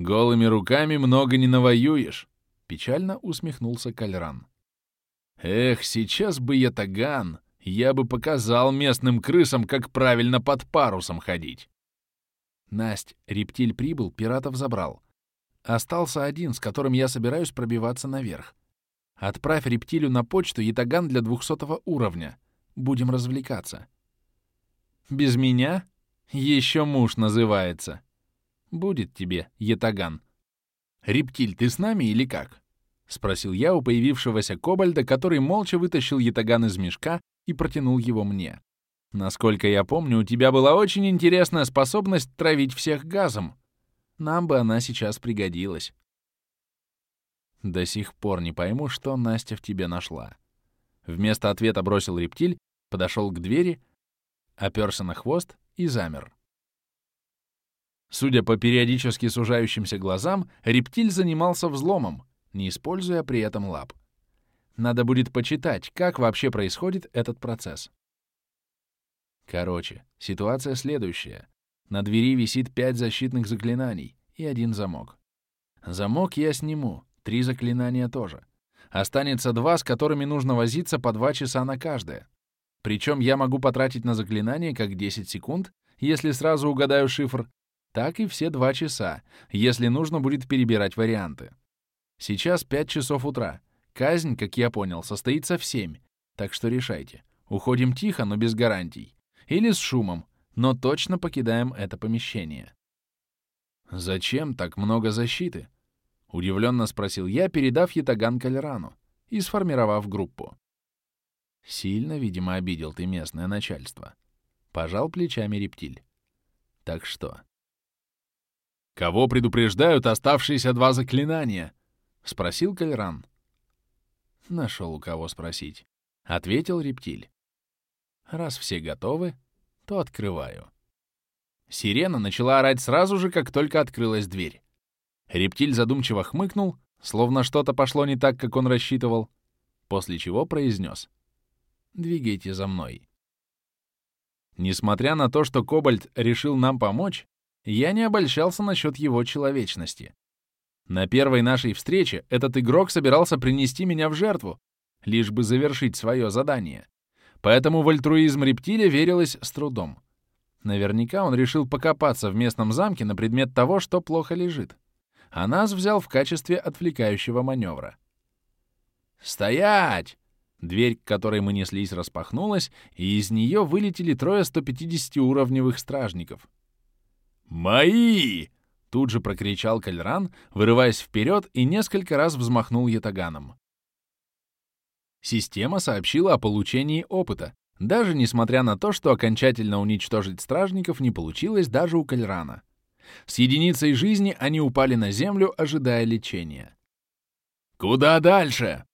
Голыми руками много не навоюешь, — печально усмехнулся Кальран. Эх, сейчас бы я таган, я бы показал местным крысам, как правильно под парусом ходить. Насть, рептиль прибыл, пиратов забрал. Остался один, с которым я собираюсь пробиваться наверх. Отправь рептилю на почту ятаган для двухсотого уровня. Будем развлекаться. Без меня? Еще муж называется. Будет тебе, ятаган. Рептиль, ты с нами или как? — спросил я у появившегося кобальда, который молча вытащил ятаган из мешка и протянул его мне. «Насколько я помню, у тебя была очень интересная способность травить всех газом. Нам бы она сейчас пригодилась». До сих пор не пойму, что Настя в тебе нашла. Вместо ответа бросил рептиль, подошел к двери, оперся на хвост и замер. Судя по периодически сужающимся глазам, рептиль занимался взломом, не используя при этом лап. Надо будет почитать, как вообще происходит этот процесс. Короче, ситуация следующая. На двери висит пять защитных заклинаний и один замок. Замок я сниму, три заклинания тоже. Останется два, с которыми нужно возиться по два часа на каждое. Причем я могу потратить на заклинание как 10 секунд, если сразу угадаю шифр, так и все два часа, если нужно будет перебирать варианты. Сейчас 5 часов утра. Казнь, как я понял, состоится в 7. Так что решайте. Уходим тихо, но без гарантий. Или с шумом, но точно покидаем это помещение. «Зачем так много защиты?» — удивленно спросил я, передав ятаган Кальрану и сформировав группу. Сильно, видимо, обидел ты местное начальство. Пожал плечами рептиль. Так что? «Кого предупреждают оставшиеся два заклинания?» — спросил Кальран. Нашел у кого спросить. Ответил рептиль. Раз все готовы, то открываю. Сирена начала орать сразу же, как только открылась дверь. Рептиль задумчиво хмыкнул, словно что-то пошло не так, как он рассчитывал, после чего произнес. «Двигайте за мной». Несмотря на то, что Кобальт решил нам помочь, я не обольщался насчет его человечности. На первой нашей встрече этот игрок собирался принести меня в жертву, лишь бы завершить свое задание. Поэтому в альтруизм рептилия верилось с трудом. Наверняка он решил покопаться в местном замке на предмет того, что плохо лежит. А нас взял в качестве отвлекающего маневра. «Стоять!» Дверь, к которой мы неслись, распахнулась, и из нее вылетели трое 150-уровневых стражников. «Мои!» Тут же прокричал Кальран, вырываясь вперед и несколько раз взмахнул ятаганом. Система сообщила о получении опыта, даже несмотря на то, что окончательно уничтожить стражников не получилось даже у Кальрана. С единицей жизни они упали на землю, ожидая лечения. «Куда дальше?»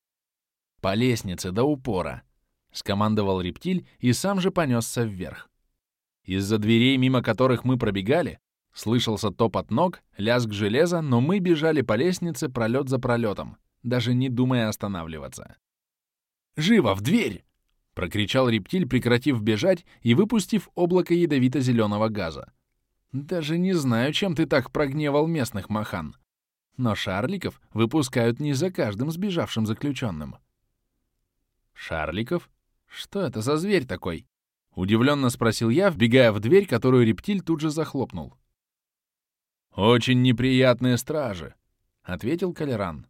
«По лестнице до упора», — скомандовал рептиль и сам же понесся вверх. Из-за дверей, мимо которых мы пробегали, Слышался топот ног, лязг железа, но мы бежали по лестнице пролет за пролетом, даже не думая останавливаться. «Живо, в дверь!» — прокричал рептиль, прекратив бежать и выпустив облако ядовито-зеленого газа. «Даже не знаю, чем ты так прогневал местных махан. Но шарликов выпускают не за каждым сбежавшим заключенным». «Шарликов? Что это за зверь такой?» — удивленно спросил я, вбегая в дверь, которую рептиль тут же захлопнул. «Очень неприятные стражи», — ответил Калеран.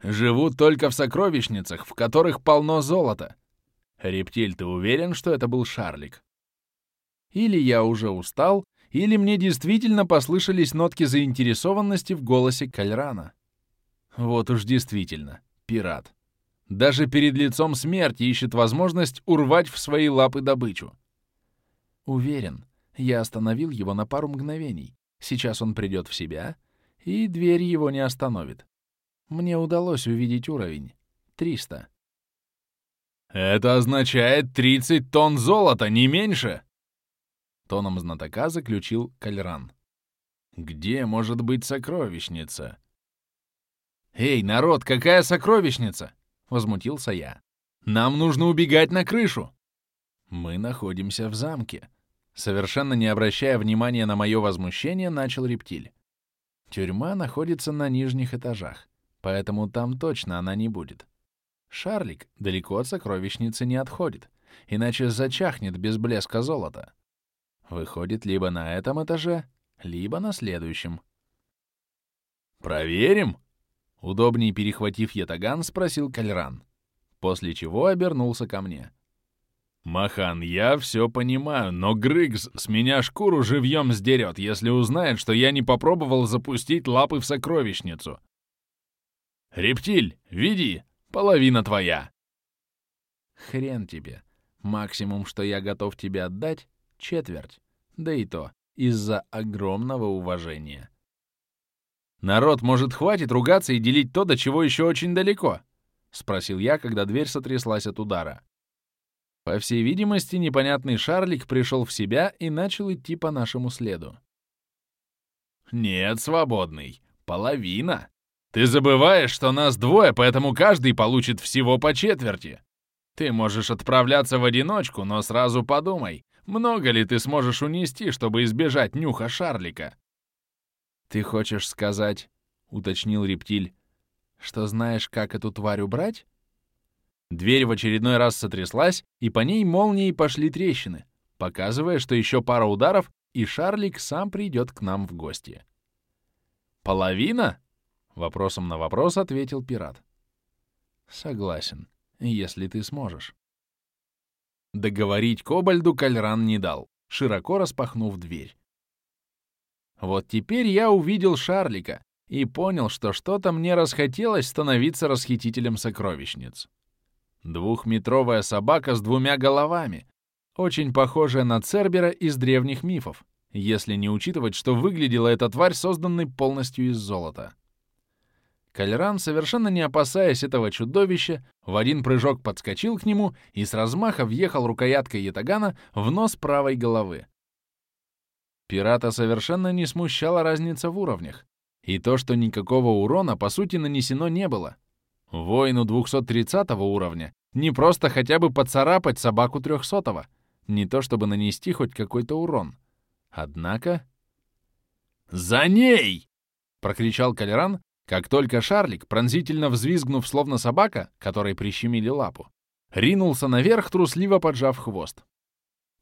«Живут только в сокровищницах, в которых полно золота. Рептиль, ты уверен, что это был Шарлик?» Или я уже устал, или мне действительно послышались нотки заинтересованности в голосе Кальрана. Вот уж действительно, пират. Даже перед лицом смерти ищет возможность урвать в свои лапы добычу. Уверен, я остановил его на пару мгновений, Сейчас он придет в себя, и дверь его не остановит. Мне удалось увидеть уровень. 300. «Это означает 30 тонн золота, не меньше!» Тоном знатока заключил Кальран. «Где может быть сокровищница?» «Эй, народ, какая сокровищница?» — возмутился я. «Нам нужно убегать на крышу!» «Мы находимся в замке», Совершенно не обращая внимания на мое возмущение, начал рептиль. Тюрьма находится на нижних этажах, поэтому там точно она не будет. Шарлик далеко от сокровищницы не отходит, иначе зачахнет без блеска золота. Выходит либо на этом этаже, либо на следующем. «Проверим?» Удобнее перехватив ятаган, спросил Кальран, после чего обернулся ко мне. «Махан, я все понимаю, но Грыгс с меня шкуру живьем сдерет, если узнает, что я не попробовал запустить лапы в сокровищницу. Рептиль, веди, половина твоя!» «Хрен тебе. Максимум, что я готов тебе отдать — четверть. Да и то из-за огромного уважения». «Народ, может, хватит ругаться и делить то, до чего еще очень далеко?» — спросил я, когда дверь сотряслась от удара. По всей видимости, непонятный шарлик пришел в себя и начал идти по нашему следу. «Нет, свободный. Половина. Ты забываешь, что нас двое, поэтому каждый получит всего по четверти. Ты можешь отправляться в одиночку, но сразу подумай, много ли ты сможешь унести, чтобы избежать нюха шарлика?» «Ты хочешь сказать, — уточнил рептиль, — что знаешь, как эту тварь убрать?» Дверь в очередной раз сотряслась, и по ней молнией пошли трещины, показывая, что еще пара ударов, и Шарлик сам придет к нам в гости. «Половина?» — вопросом на вопрос ответил пират. «Согласен, если ты сможешь». Договорить Кобальду Кальран не дал, широко распахнув дверь. Вот теперь я увидел Шарлика и понял, что что-то мне расхотелось становиться расхитителем сокровищниц. Двухметровая собака с двумя головами, очень похожая на Цербера из древних мифов, если не учитывать, что выглядела эта тварь, созданной полностью из золота. Кальран, совершенно не опасаясь этого чудовища, в один прыжок подскочил к нему и с размаха въехал рукояткой ятагана в нос правой головы. Пирата совершенно не смущала разница в уровнях, и то, что никакого урона, по сути, нанесено не было, Воину 230 уровня не просто хотя бы поцарапать собаку 300 не то чтобы нанести хоть какой-то урон. Однако... «За ней!» — прокричал Калеран, как только Шарлик, пронзительно взвизгнув словно собака, которой прищемили лапу, ринулся наверх, трусливо поджав хвост.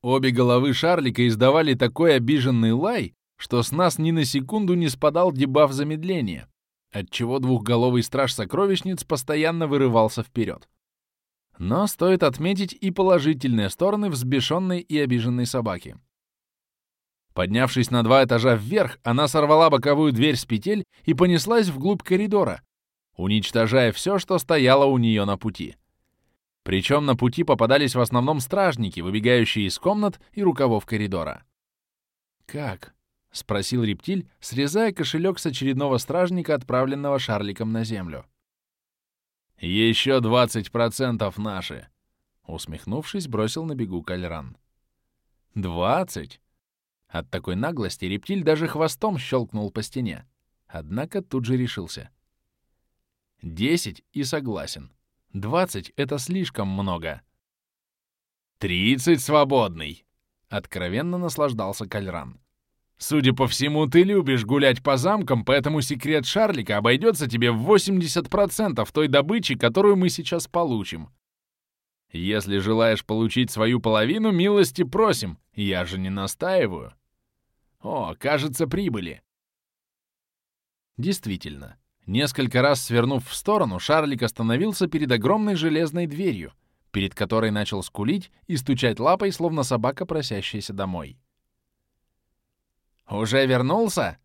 Обе головы Шарлика издавали такой обиженный лай, что с нас ни на секунду не спадал дебаф замедления, отчего двухголовый страж сокровищниц постоянно вырывался вперед. Но стоит отметить и положительные стороны взбешенной и обиженной собаки. Поднявшись на два этажа вверх, она сорвала боковую дверь с петель и понеслась вглубь коридора, уничтожая все, что стояло у нее на пути. Причем на пути попадались в основном стражники, выбегающие из комнат и рукавов коридора. «Как?» — спросил рептиль, срезая кошелек с очередного стражника, отправленного шарликом на землю. «Еще двадцать процентов наши!» — усмехнувшись, бросил на бегу Кальран. «Двадцать?» От такой наглости рептиль даже хвостом щелкнул по стене, однако тут же решился. «Десять и согласен. Двадцать — это слишком много». «Тридцать свободный!» — откровенно наслаждался Кальран. Судя по всему, ты любишь гулять по замкам, поэтому секрет Шарлика обойдется тебе в 80% той добычи, которую мы сейчас получим. Если желаешь получить свою половину, милости просим, я же не настаиваю. О, кажется, прибыли. Действительно, несколько раз свернув в сторону, Шарлик остановился перед огромной железной дверью, перед которой начал скулить и стучать лапой, словно собака, просящаяся домой. «Уже вернулся?»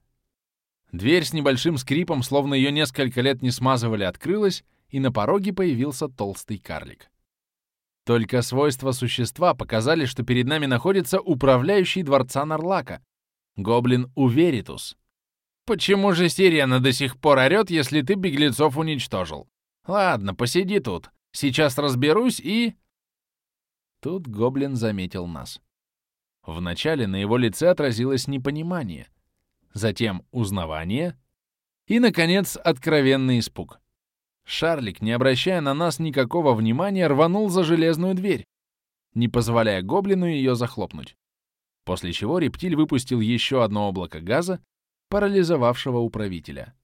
Дверь с небольшим скрипом, словно ее несколько лет не смазывали, открылась, и на пороге появился толстый карлик. Только свойства существа показали, что перед нами находится управляющий дворца Нарлака, гоблин Уверитус. «Почему же Сириана до сих пор орёт, если ты беглецов уничтожил? Ладно, посиди тут. Сейчас разберусь и...» Тут гоблин заметил нас. Вначале на его лице отразилось непонимание, затем узнавание и, наконец, откровенный испуг. Шарлик, не обращая на нас никакого внимания, рванул за железную дверь, не позволяя гоблину ее захлопнуть. После чего рептиль выпустил еще одно облако газа парализовавшего управителя.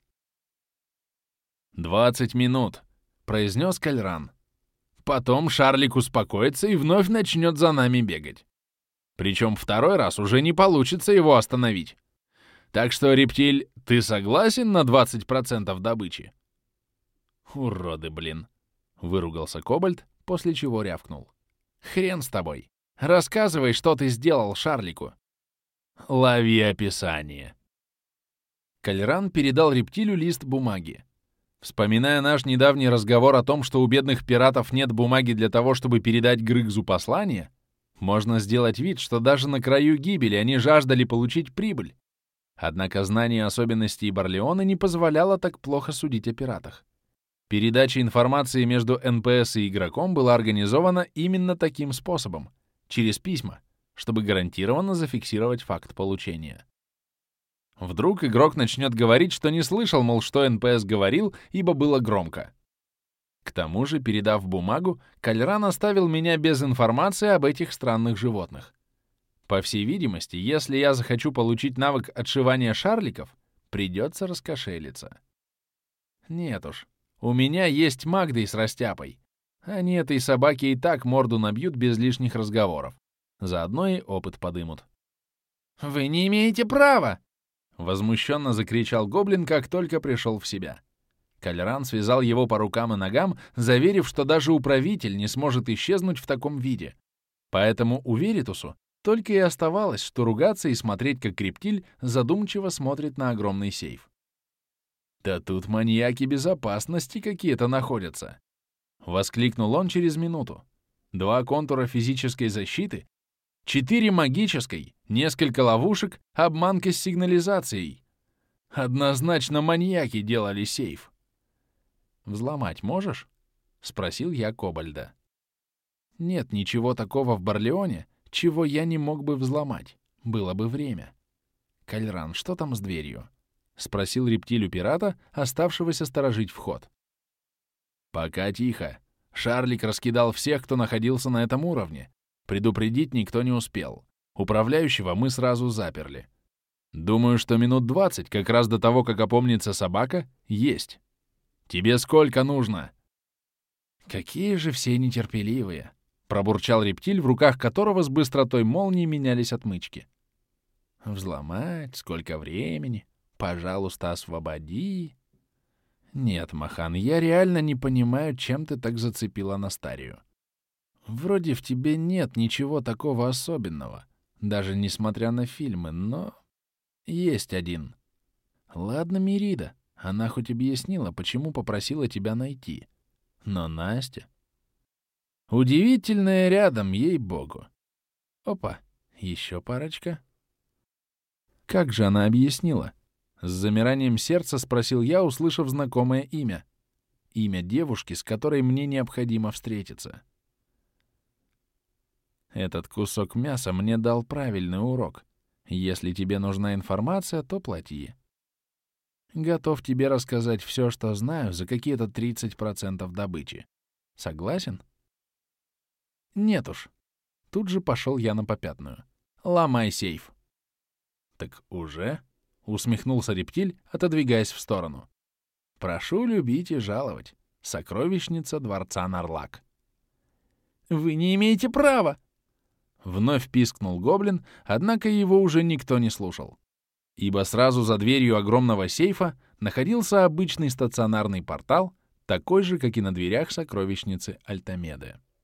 «Двадцать минут», — произнес Кальран. «Потом Шарлик успокоится и вновь начнет за нами бегать. Причем второй раз уже не получится его остановить. Так что, рептиль, ты согласен на 20% добычи?» «Уроды, блин!» — выругался Кобальт, после чего рявкнул. «Хрен с тобой! Рассказывай, что ты сделал Шарлику!» «Лови описание!» Кальран передал рептилю лист бумаги. Вспоминая наш недавний разговор о том, что у бедных пиратов нет бумаги для того, чтобы передать Грыгзу послание, можно сделать вид, что даже на краю гибели они жаждали получить прибыль. Однако знание особенностей Барлеона не позволяло так плохо судить о пиратах. Передача информации между НПС и игроком была организована именно таким способом, через письма, чтобы гарантированно зафиксировать факт получения. Вдруг игрок начнет говорить, что не слышал, мол, что НПС говорил, ибо было громко. К тому же, передав бумагу, Кальран оставил меня без информации об этих странных животных. По всей видимости, если я захочу получить навык отшивания шарликов, придется раскошелиться. Нет уж, у меня есть Магдой с растяпой. Они этой собаке и так морду набьют без лишних разговоров. Заодно и опыт подымут. «Вы не имеете права!» Возмущенно закричал гоблин, как только пришел в себя. Кальран связал его по рукам и ногам, заверив, что даже управитель не сможет исчезнуть в таком виде. Поэтому у Веритусу только и оставалось, что ругаться и смотреть, как криптиль задумчиво смотрит на огромный сейф. «Да тут маньяки безопасности какие-то находятся!» — воскликнул он через минуту. Два контура физической защиты Четыре магической, несколько ловушек, обманка с сигнализацией. Однозначно маньяки делали сейф. «Взломать можешь?» — спросил я Кобальда. «Нет ничего такого в Барлеоне, чего я не мог бы взломать. Было бы время». «Кальран, что там с дверью?» — спросил рептилю пирата, оставшегося сторожить вход. «Пока тихо. Шарлик раскидал всех, кто находился на этом уровне, Предупредить никто не успел. Управляющего мы сразу заперли. Думаю, что минут двадцать, как раз до того, как опомнится собака, есть. Тебе сколько нужно? Какие же все нетерпеливые, пробурчал рептиль, в руках которого с быстротой молнии менялись отмычки. Взломать, сколько времени? Пожалуйста, освободи. Нет, Махан, я реально не понимаю, чем ты так зацепила Настарию. Вроде в тебе нет ничего такого особенного, даже несмотря на фильмы, но... Есть один. Ладно, Мирида, она хоть объяснила, почему попросила тебя найти. Но Настя... Удивительная рядом, ей-богу. Опа, еще парочка. Как же она объяснила? С замиранием сердца спросил я, услышав знакомое имя. Имя девушки, с которой мне необходимо встретиться. Этот кусок мяса мне дал правильный урок. Если тебе нужна информация, то плати. Готов тебе рассказать все, что знаю, за какие-то 30% добычи. Согласен? Нет уж. Тут же пошел я на попятную. Ломай сейф. Так уже? Усмехнулся рептиль, отодвигаясь в сторону. Прошу любить и жаловать. Сокровищница дворца Нарлак. «Вы не имеете права!» Вновь пискнул гоблин, однако его уже никто не слушал. Ибо сразу за дверью огромного сейфа находился обычный стационарный портал, такой же, как и на дверях сокровищницы Альтамеды.